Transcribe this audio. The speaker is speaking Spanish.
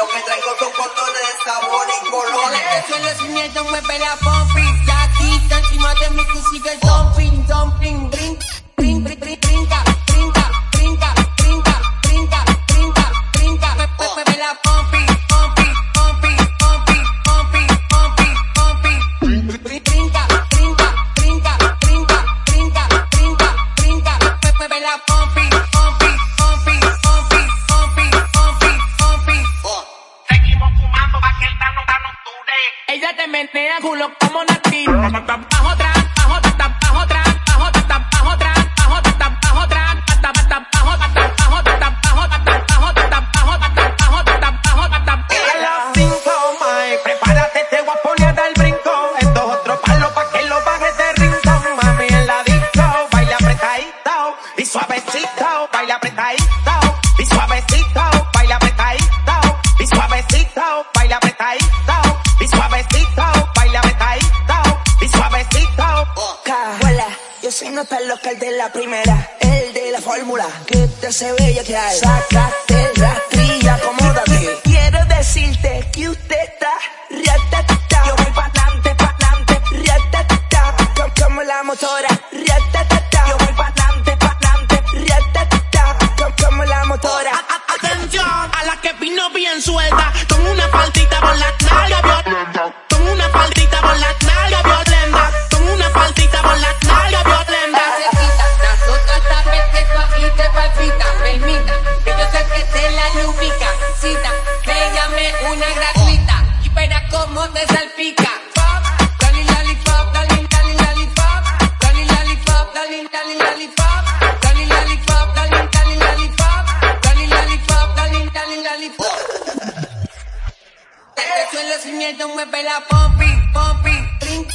Yo me traigo dos botones de sabor y colores. Que suena sin miedo, mueve la pompi. Ya quita encima de mí, tú sigues dumping, dumping, brin, brin, brin, brin, brinca, brinca, brinca, brinca, brinca, brinca, brinca. Mueve la pompi, pompi. Brinca, brinca, brinca, brinca, te menea culo como prepárate, brinco. Otro palo pa' que lo de rincón. Mami apretadito y suavecito, baila apretadito no tan local de la primera, el de la fórmula, que te se bella que hay. Sácate rastrilla, acomódate. Quiero decirte que usted está riatatata. Yo voy pa'lante, pa'lante, riatatata. Como, como la motora, riatatata. Yo voy pa'lante, pa'lante, riatatata. Como, como la motora. Atención a la que vino bien suelta, cómo te salpica. Pop, dale lollipop, mueve la pompi, pompi, brinca,